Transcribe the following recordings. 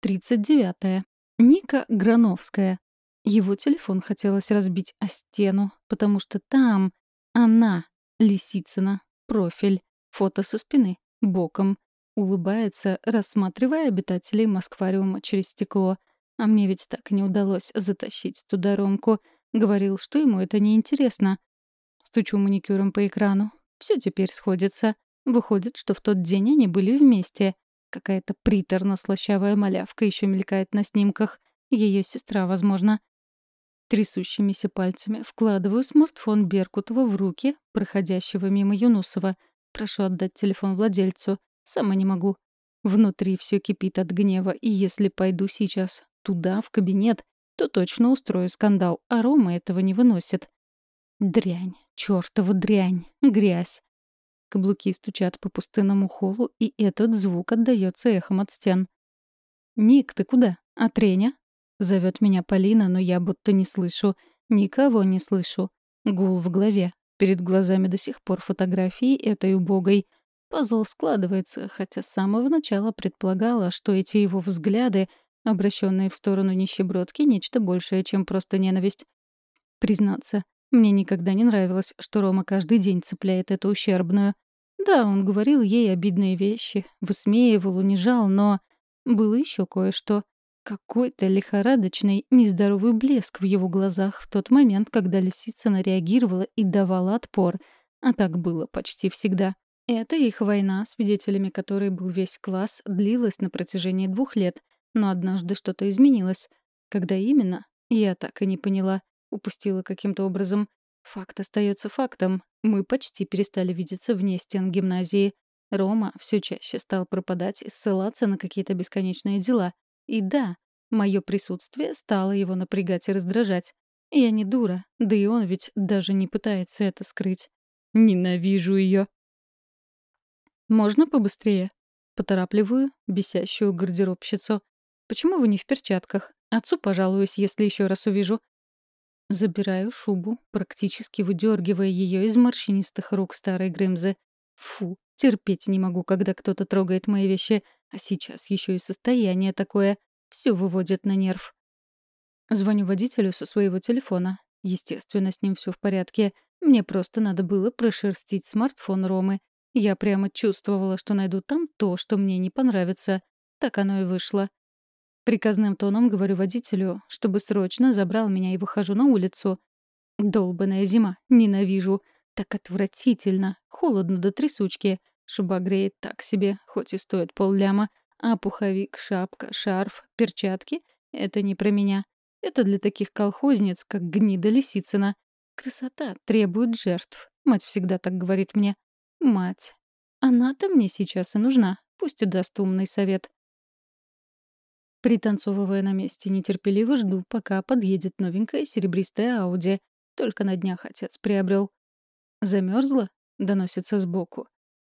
39. Ника Грановская. Его телефон хотелось разбить о стену, потому что там она, Лисицына, профиль, фото со спины, боком, улыбается, рассматривая обитателей Москвариума через стекло. А мне ведь так не удалось затащить туда Ромку. Говорил, что ему это неинтересно. Стучу маникюром по экрану. Все теперь сходится. Выходит, что в тот день они были вместе. Какая-то приторно-слащавая малявка еще мелькает на снимках. Ее сестра, возможно. Трясущимися пальцами вкладываю смартфон Беркутова в руки, проходящего мимо Юнусова. Прошу отдать телефон владельцу. Сама не могу. Внутри все кипит от гнева, и если пойду сейчас туда, в кабинет, то точно устрою скандал, а Рома этого не выносит. Дрянь, чёртова дрянь, грязь. Каблуки стучат по пустынному холлу, и этот звук отдаётся эхом от стен. «Ник, ты куда? А Треня?» Зовёт меня Полина, но я будто не слышу. Никого не слышу. Гул в голове. Перед глазами до сих пор фотографии этой убогой. Пазл складывается, хотя с самого начала предполагала, что эти его взгляды, обращенные в сторону нищебродки, нечто большее, чем просто ненависть. Признаться, мне никогда не нравилось, что Рома каждый день цепляет эту ущербную. Да, он говорил ей обидные вещи, высмеивал, унижал, но было еще кое-что. Какой-то лихорадочный, нездоровый блеск в его глазах в тот момент, когда Лисицына реагировала и давала отпор. А так было почти всегда. Это их война, свидетелями которой был весь класс, длилась на протяжении двух лет. Но однажды что-то изменилось. Когда именно, я так и не поняла. Упустила каким-то образом. Факт остается фактом. Мы почти перестали видеться вне стен гимназии. Рома все чаще стал пропадать и ссылаться на какие-то бесконечные дела. И да, мое присутствие стало его напрягать и раздражать. Я не дура, да и он ведь даже не пытается это скрыть. Ненавижу ее. «Можно побыстрее?» Поторапливаю бесящую гардеробщицу. «Почему вы не в перчатках? Отцу пожалуюсь, если еще раз увижу. Забираю шубу, практически выдергивая ее из морщинистых рук старой Грымзы. Фу, терпеть не могу, когда кто-то трогает мои вещи, а сейчас еще и состояние такое. Все выводит на нерв. Звоню водителю со своего телефона. Естественно, с ним все в порядке. Мне просто надо было прошерстить смартфон Ромы. Я прямо чувствовала, что найду там то, что мне не понравится. Так оно и вышло. Приказным тоном говорю водителю, чтобы срочно забрал меня и выхожу на улицу. Долбаная зима. Ненавижу. Так отвратительно. Холодно до трясучки. Шуба греет так себе, хоть и стоит полляма. А пуховик, шапка, шарф, перчатки — это не про меня. Это для таких колхозниц, как гнида Лисицына. Красота требует жертв. Мать всегда так говорит мне. Мать. Она-то мне сейчас и нужна. Пусть и даст умный совет. Пританцовывая на месте, нетерпеливо жду, пока подъедет новенькая серебристая Ауди. Только на днях отец приобрел. Замерзла? доносится сбоку.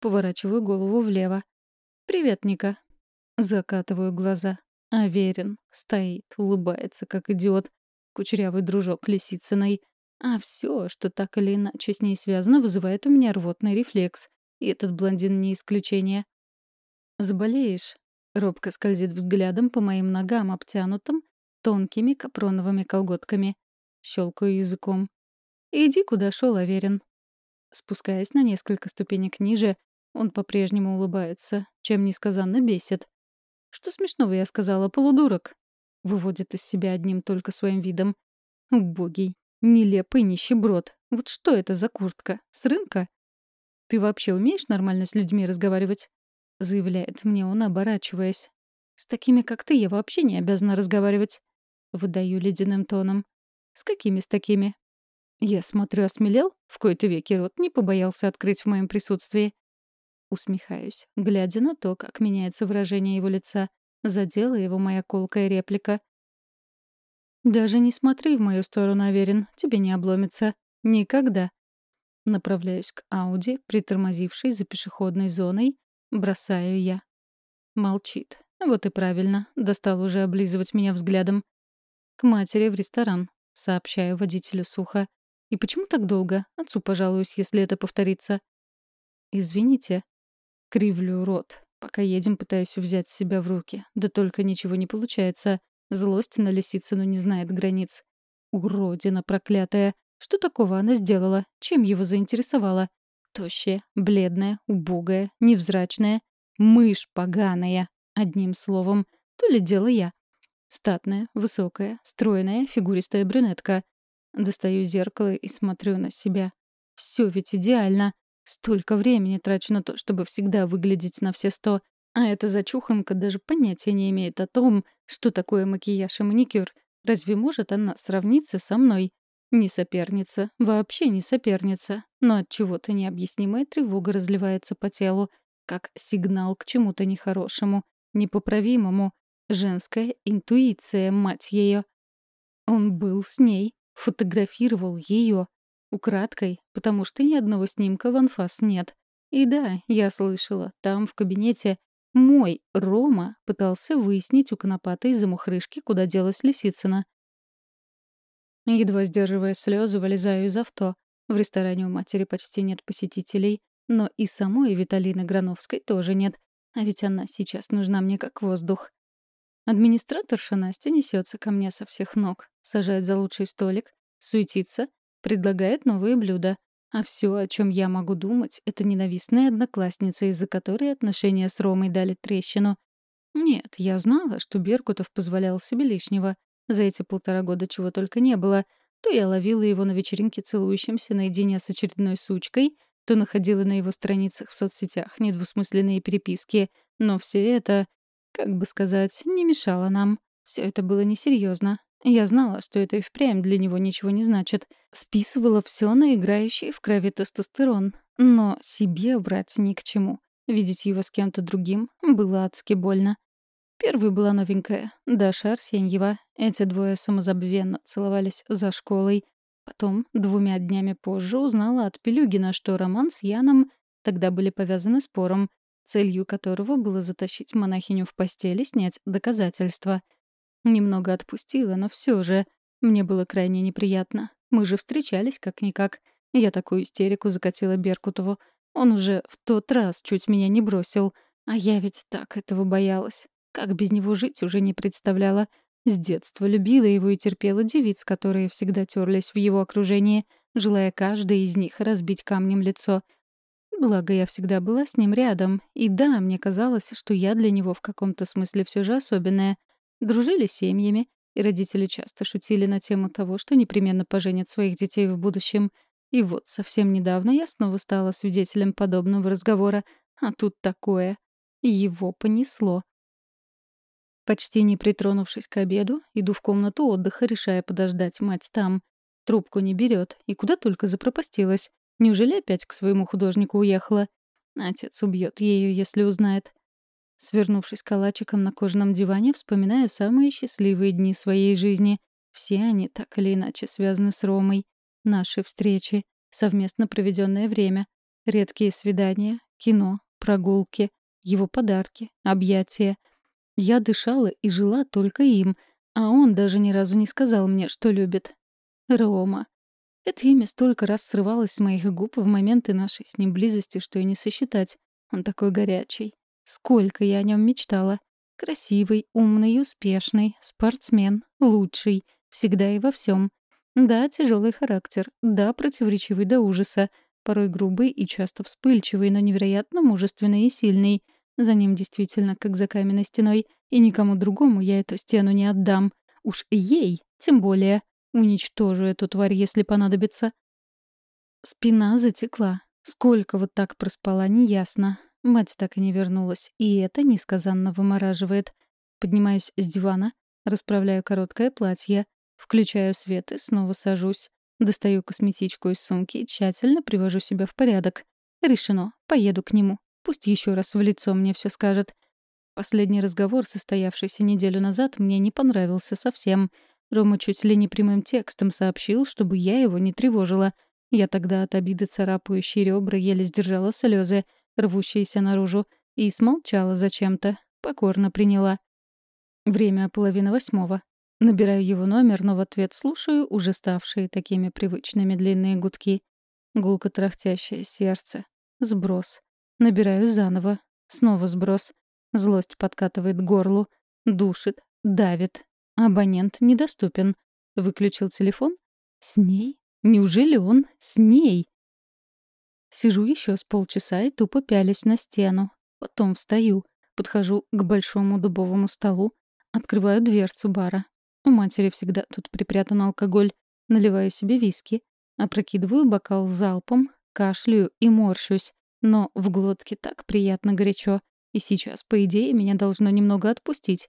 Поворачиваю голову влево. «Привет, Ника». Закатываю глаза. Аверин стоит, улыбается, как идиот. Кучерявый дружок Лисицыной. А все, что так или иначе с ней связано, вызывает у меня рвотный рефлекс. И этот блондин не исключение. «Заболеешь?» Робко скользит взглядом по моим ногам, обтянутым тонкими капроновыми колготками. Щелкаю языком. «Иди, куда шел, Аверин». Спускаясь на несколько ступенек ниже, он по-прежнему улыбается, чем несказанно бесит. «Что смешного я сказала, полудурок?» Выводит из себя одним только своим видом. «Убогий, нелепый нищеброд. Вот что это за куртка? С рынка?» «Ты вообще умеешь нормально с людьми разговаривать?» — заявляет мне он, оборачиваясь. «С такими, как ты, я вообще не обязана разговаривать». Выдаю ледяным тоном. «С какими с такими?» Я смотрю, осмелел, в кои-то веки рот не побоялся открыть в моем присутствии. Усмехаюсь, глядя на то, как меняется выражение его лица. Задела его моя колкая реплика. «Даже не смотри в мою сторону, Аверин, тебе не обломится. Никогда». Направляюсь к Ауди, притормозившей за пешеходной зоной, Бросаю я. Молчит. Вот и правильно. Достал уже облизывать меня взглядом. К матери в ресторан. Сообщаю водителю сухо. И почему так долго? Отцу пожалуюсь, если это повторится. Извините. Кривлю рот. Пока едем, пытаюсь взять себя в руки. Да только ничего не получается. Злость на Лисицыну не знает границ. Уродина проклятая. Что такого она сделала? Чем его заинтересовала? Тощая, бледная, убогая, невзрачная. Мышь поганая. Одним словом, то ли дело я. Статная, высокая, стройная, фигуристая брюнетка. Достаю зеркало и смотрю на себя. Все ведь идеально. Столько времени трачу на то, чтобы всегда выглядеть на все сто. А эта зачуханка даже понятия не имеет о том, что такое макияж и маникюр. Разве может она сравниться со мной? Не соперница, вообще не соперница. Но от чего-то необъяснимая тревога разливается по телу, как сигнал к чему-то нехорошему, непоправимому. Женская интуиция, мать ее. Он был с ней, фотографировал ее. Украдкой, потому что ни одного снимка в анфас нет. И да, я слышала, там, в кабинете, мой Рома пытался выяснить у конопатой замухрышки, куда делась Лисицына. Едва сдерживая слезы, вылезаю из авто. В ресторане у матери почти нет посетителей, но и самой Виталины Грановской тоже нет. А ведь она сейчас нужна мне как воздух. Администраторша Настя несется ко мне со всех ног, сажает за лучший столик, суетится, предлагает новые блюда. А все, о чем я могу думать, это ненавистная одноклассница, из-за которой отношения с Ромой дали трещину. Нет, я знала, что Беркутов позволял себе лишнего. За эти полтора года чего только не было. То я ловила его на вечеринке целующимся наедине с очередной сучкой, то находила на его страницах в соцсетях недвусмысленные переписки. Но все это, как бы сказать, не мешало нам. Все это было несерьезно. Я знала, что это и впрямь для него ничего не значит. Списывала все на играющий в крови тестостерон. Но себе брать ни к чему. Видеть его с кем-то другим было адски больно. Первой была новенькая, Даша Арсеньева. Эти двое самозабвенно целовались за школой. Потом, двумя днями позже, узнала от Пелюгина, что роман с Яном тогда были повязаны спором, целью которого было затащить монахиню в постель и снять доказательства. Немного отпустила, но все же мне было крайне неприятно. Мы же встречались как-никак. Я такую истерику закатила Беркутову. Он уже в тот раз чуть меня не бросил. А я ведь так этого боялась. Как без него жить уже не представляла. С детства любила его и терпела девиц, которые всегда терлись в его окружении, желая каждой из них разбить камнем лицо. Благо, я всегда была с ним рядом. И да, мне казалось, что я для него в каком-то смысле все же особенная. Дружили семьями, и родители часто шутили на тему того, что непременно поженят своих детей в будущем. И вот совсем недавно я снова стала свидетелем подобного разговора. А тут такое. Его понесло. Почти не притронувшись к обеду, иду в комнату отдыха, решая подождать мать там. Трубку не берет, и куда только запропастилась. Неужели опять к своему художнику уехала? Отец убьет ее, если узнает. Свернувшись калачиком на кожаном диване, вспоминаю самые счастливые дни своей жизни. Все они так или иначе связаны с Ромой. Наши встречи, совместно проведенное время, редкие свидания, кино, прогулки, его подарки, объятия — я дышала и жила только им, а он даже ни разу не сказал мне, что любит. Рома. Это имя столько раз срывалось с моих губ в моменты нашей с ним близости, что и не сосчитать. Он такой горячий. Сколько я о нем мечтала. Красивый, умный успешный, спортсмен, лучший, всегда и во всем. Да, тяжелый характер, да, противоречивый до ужаса, порой грубый и часто вспыльчивый, но невероятно мужественный и сильный — за ним действительно как за каменной стеной, и никому другому я эту стену не отдам. Уж ей, тем более, уничтожу эту тварь, если понадобится. Спина затекла. Сколько вот так проспала, неясно. Мать так и не вернулась, и это несказанно вымораживает. Поднимаюсь с дивана, расправляю короткое платье, включаю свет и снова сажусь. Достаю косметичку из сумки и тщательно привожу себя в порядок. Решено, поеду к нему. Пусть еще раз в лицо мне все скажет. Последний разговор, состоявшийся неделю назад, мне не понравился совсем. Рома чуть ли не прямым текстом сообщил, чтобы я его не тревожила. Я тогда от обиды царапающей ребра еле сдержала слезы, рвущиеся наружу, и смолчала зачем-то, покорно приняла. Время половина восьмого. Набираю его номер, но в ответ слушаю уже ставшие такими привычными длинные гудки. Гулко трахтящее сердце. Сброс. Набираю заново. Снова сброс. Злость подкатывает к горлу. Душит, давит. Абонент недоступен. Выключил телефон? С ней? Неужели он с ней? Сижу еще с полчаса и тупо пялюсь на стену. Потом встаю, подхожу к большому дубовому столу, открываю дверцу бара. У матери всегда тут припрятан алкоголь. Наливаю себе виски, опрокидываю бокал залпом, кашляю и морщусь. Но в глотке так приятно горячо. И сейчас, по идее, меня должно немного отпустить.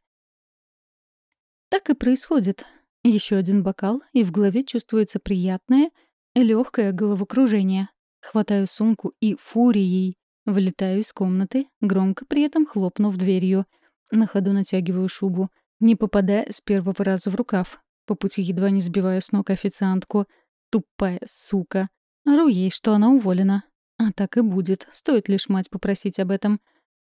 Так и происходит. Еще один бокал, и в голове чувствуется приятное, легкое головокружение. Хватаю сумку и фурией вылетаю из комнаты, громко при этом хлопнув дверью. На ходу натягиваю шубу, не попадая с первого раза в рукав. По пути едва не сбиваю с ног официантку. Тупая сука. Ору ей, что она уволена. А так и будет, стоит лишь мать попросить об этом.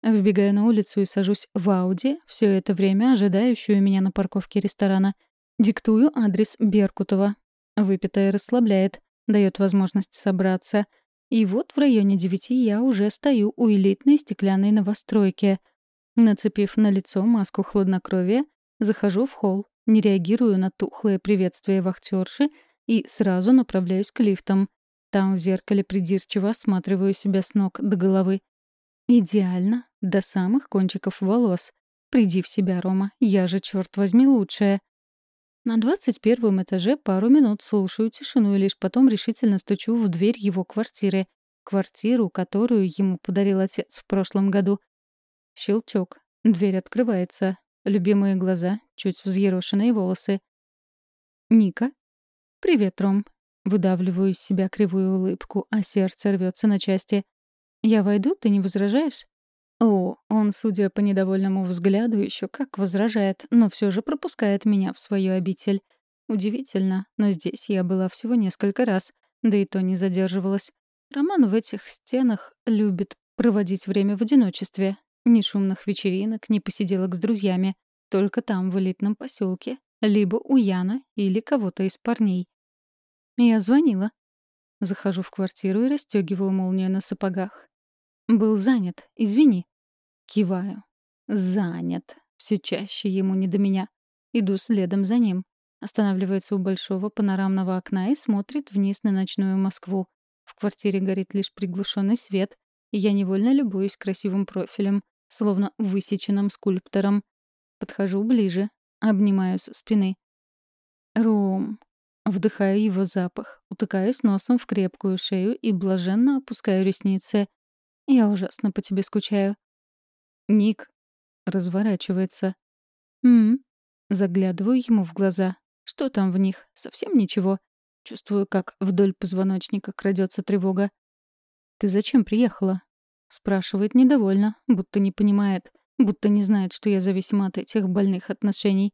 Вбегаю на улицу и сажусь в Ауди, все это время ожидающую меня на парковке ресторана. Диктую адрес Беркутова. Выпитая расслабляет, дает возможность собраться. И вот в районе девяти я уже стою у элитной стеклянной новостройки. Нацепив на лицо маску хладнокровия, захожу в холл, не реагирую на тухлое приветствие вахтерши и сразу направляюсь к лифтам. Там в зеркале придирчиво осматриваю себя с ног до головы. Идеально, до самых кончиков волос. Приди в себя, Рома, я же, черт возьми, лучшая. На двадцать первом этаже пару минут слушаю тишину и лишь потом решительно стучу в дверь его квартиры. Квартиру, которую ему подарил отец в прошлом году. Щелчок. Дверь открывается. Любимые глаза, чуть взъерошенные волосы. «Ника?» «Привет, Ром». Выдавливаю из себя кривую улыбку, а сердце рвется на части. «Я войду, ты не возражаешь?» О, он, судя по недовольному взгляду, еще как возражает, но все же пропускает меня в свою обитель. Удивительно, но здесь я была всего несколько раз, да и то не задерживалась. Роман в этих стенах любит проводить время в одиночестве. Ни шумных вечеринок, ни посиделок с друзьями. Только там, в элитном поселке, либо у Яна или кого-то из парней. Я звонила. Захожу в квартиру и расстегиваю молнию на сапогах. «Был занят, извини». Киваю. «Занят». Все чаще ему не до меня. Иду следом за ним. Останавливается у большого панорамного окна и смотрит вниз на ночную Москву. В квартире горит лишь приглушенный свет, и я невольно любуюсь красивым профилем, словно высеченным скульптором. Подхожу ближе, обнимаю со спины. «Ром». Вдыхаю его запах, утыкаюсь носом в крепкую шею и блаженно опускаю ресницы. Я ужасно по тебе скучаю. Ник разворачивается. М, Заглядываю ему в глаза. Что там в них? Совсем ничего. Чувствую, как вдоль позвоночника крадется тревога. Ты зачем приехала? спрашивает недовольно, будто не понимает, будто не знает, что я зависима от этих больных отношений.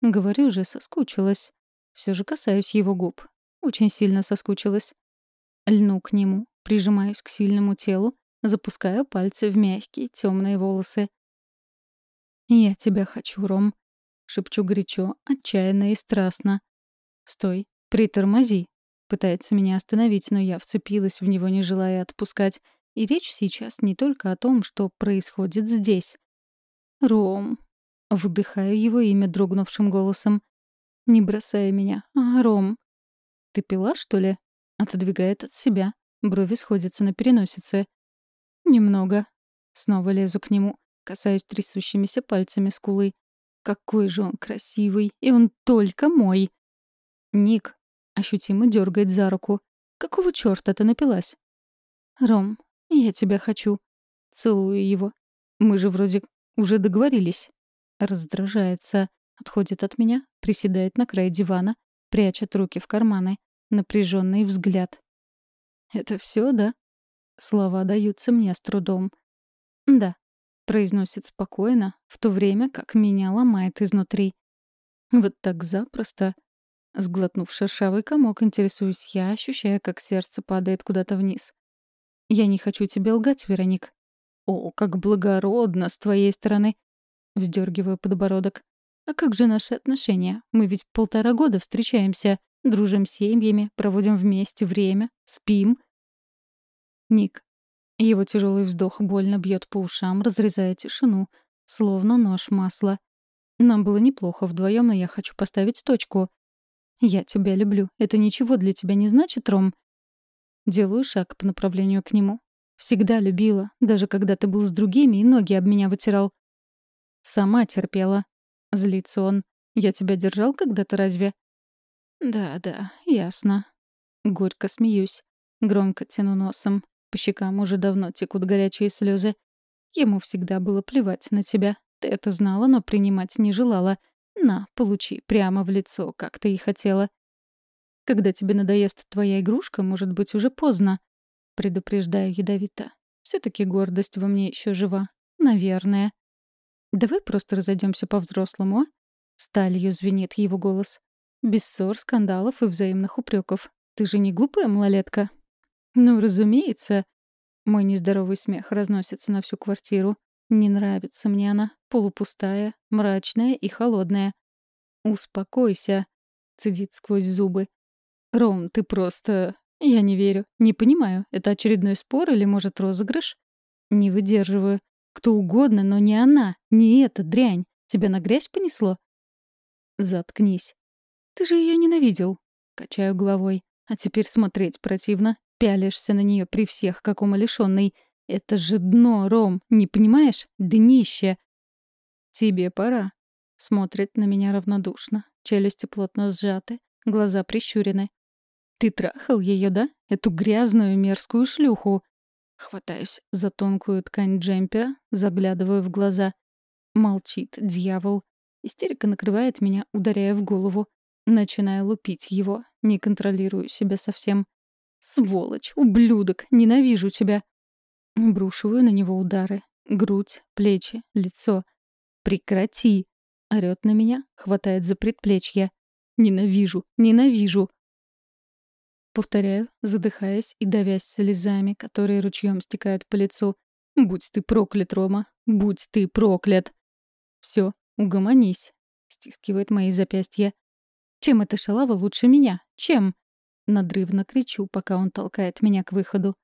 Говорю же, соскучилась. Все же касаюсь его губ. Очень сильно соскучилась. Льну к нему, прижимаюсь к сильному телу, Запускаю пальцы в мягкие, темные волосы. «Я тебя хочу, Ром», — шепчу горячо, отчаянно и страстно. «Стой, притормози», — пытается меня остановить, но я вцепилась в него, не желая отпускать. И речь сейчас не только о том, что происходит здесь. «Ром», — вдыхаю его имя дрогнувшим голосом. «Не бросай меня, а, Ром». «Ты пила, что ли?» — отодвигает от себя. Брови сходятся на переносице. «Немного». Снова лезу к нему, касаюсь трясущимися пальцами скулы. Какой же он красивый, и он только мой. Ник ощутимо дергает за руку. Какого черта ты напилась? Ром, я тебя хочу. Целую его. Мы же вроде уже договорились. Раздражается, отходит от меня, приседает на край дивана, прячет руки в карманы, напряженный взгляд. Это все, да? Слова даются мне с трудом. «Да», — произносит спокойно, в то время как меня ломает изнутри. Вот так запросто. Сглотнув шершавый комок, интересуюсь я, ощущая, как сердце падает куда-то вниз. «Я не хочу тебе лгать, Вероник». «О, как благородно с твоей стороны!» Вздергиваю подбородок. «А как же наши отношения? Мы ведь полтора года встречаемся, дружим семьями, проводим вместе время, спим. Ник, Его тяжелый вздох больно бьет по ушам, разрезая тишину, словно нож масла. Нам было неплохо вдвоем, но я хочу поставить точку. «Я тебя люблю. Это ничего для тебя не значит, Ром?» Делаю шаг по направлению к нему. Всегда любила, даже когда ты был с другими и ноги об меня вытирал. Сама терпела. Злится он. Я тебя держал когда-то разве? Да, да, ясно. Горько смеюсь. Громко тяну носом. По щекам уже давно текут горячие слезы. Ему всегда было плевать на тебя. Ты это знала, но принимать не желала. На, получи, прямо в лицо, как ты и хотела. Когда тебе надоест твоя игрушка, может быть, уже поздно. Предупреждаю ядовито. все таки гордость во мне еще жива. Наверное. Давай просто разойдемся по-взрослому, а? Сталью звенит его голос. Без ссор, скандалов и взаимных упреков. Ты же не глупая малолетка? Ну, разумеется. Мой нездоровый смех разносится на всю квартиру. Не нравится мне она. Полупустая, мрачная и холодная. «Успокойся», — цедит сквозь зубы. «Ром, ты просто... Я не верю. Не понимаю, это очередной спор или, может, розыгрыш?» «Не выдерживаю. Кто угодно, но не она, не эта дрянь. Тебя на грязь понесло?» «Заткнись. Ты же ее ненавидел». Качаю головой. А теперь смотреть противно. Пялишься на нее при всех, как умалишенный. Это же дно, Ром, не понимаешь? Днище. Тебе пора. Смотрит на меня равнодушно. Челюсти плотно сжаты, глаза прищурены. Ты трахал ее, да? Эту грязную мерзкую шлюху. Хватаюсь за тонкую ткань джемпера, заглядываю в глаза. Молчит дьявол. Истерика накрывает меня, ударяя в голову. Начинаю лупить его. Не контролирую себя совсем. «Сволочь! Ублюдок! Ненавижу тебя!» Брушиваю на него удары. Грудь, плечи, лицо. «Прекрати!» — орёт на меня, хватает за предплечье. «Ненавижу! Ненавижу!» Повторяю, задыхаясь и давясь слезами, которые ручьем стекают по лицу. «Будь ты проклят, Рома! Будь ты проклят!» «Всё, угомонись!» — стискивает мои запястья. «Чем эта шалава лучше меня? Чем?» Надрывно кричу, пока он толкает меня к выходу.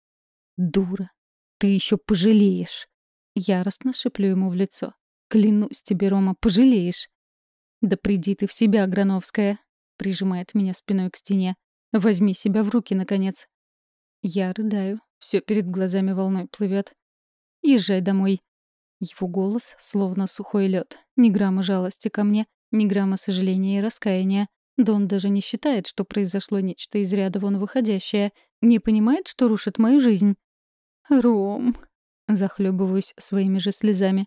«Дура! Ты ещё пожалеешь!» Яростно шиплю ему в лицо. «Клянусь тебе, Рома, пожалеешь!» «Да приди ты в себя, Грановская!» — прижимает меня спиной к стене. Возьми себя в руки, наконец. Я рыдаю. Все перед глазами волной плывет. Езжай домой. Его голос словно сухой лед. Ни грамма жалости ко мне, ни грамма сожаления и раскаяния. Да он даже не считает, что произошло нечто из ряда вон выходящее. Не понимает, что рушит мою жизнь. «Ром!» — захлебываюсь своими же слезами.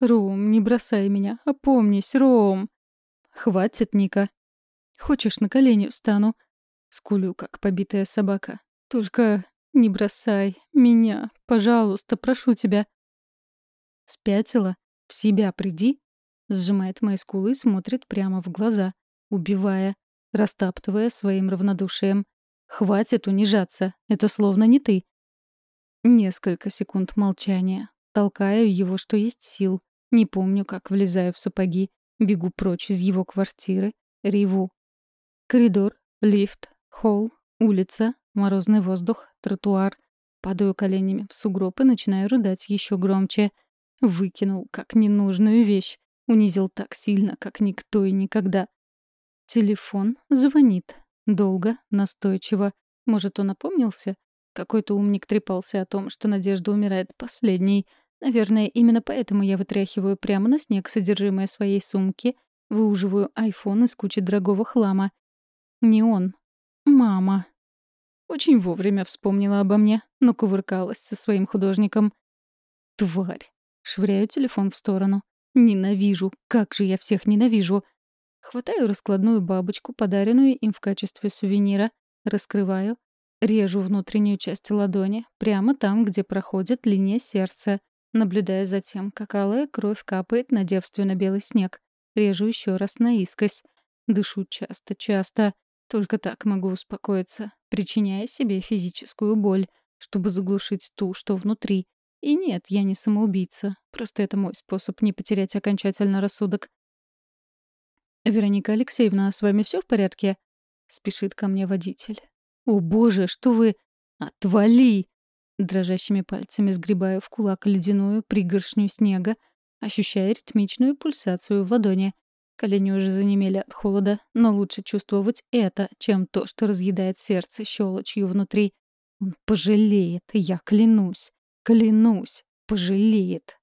«Ром, не бросай меня, опомнись, Ром!» «Хватит, Ника!» «Хочешь, на колени встану?» Скулю, как побитая собака. «Только не бросай меня, пожалуйста, прошу тебя». «Спятила? В себя приди?» Сжимает мои скулы и смотрит прямо в глаза, убивая, растаптывая своим равнодушием. «Хватит унижаться, это словно не ты». Несколько секунд молчания. Толкаю его, что есть сил. Не помню, как влезаю в сапоги. Бегу прочь из его квартиры. Реву. Коридор, лифт, Холл, улица, морозный воздух, тротуар. Падаю коленями в сугроб и начинаю рыдать еще громче. Выкинул, как ненужную вещь. Унизил так сильно, как никто и никогда. Телефон звонит. Долго, настойчиво. Может, он опомнился? Какой-то умник трепался о том, что Надежда умирает последней. Наверное, именно поэтому я вытряхиваю прямо на снег содержимое своей сумки, выуживаю айфон из кучи дорогого хлама. Не он, Мама. Очень вовремя вспомнила обо мне, но кувыркалась со своим художником. Тварь. Швыряю телефон в сторону. Ненавижу. Как же я всех ненавижу. Хватаю раскладную бабочку, подаренную им в качестве сувенира, раскрываю, режу внутреннюю часть ладони, прямо там, где проходит линия сердца, наблюдая за тем, как алая кровь капает на девственно-белый снег. Режу еще раз наискось. Дышу часто-часто. Только так могу успокоиться, причиняя себе физическую боль, чтобы заглушить ту, что внутри. И нет, я не самоубийца. Просто это мой способ не потерять окончательно рассудок. «Вероника Алексеевна, с вами все в порядке?» — спешит ко мне водитель. «О, боже, что вы...» «Отвали!» Дрожащими пальцами сгребаю в кулак ледяную пригоршню снега, ощущая ритмичную пульсацию в ладони. Колени уже занемели от холода, но лучше чувствовать это, чем то, что разъедает сердце щелочью внутри. Он пожалеет, я клянусь, клянусь, пожалеет.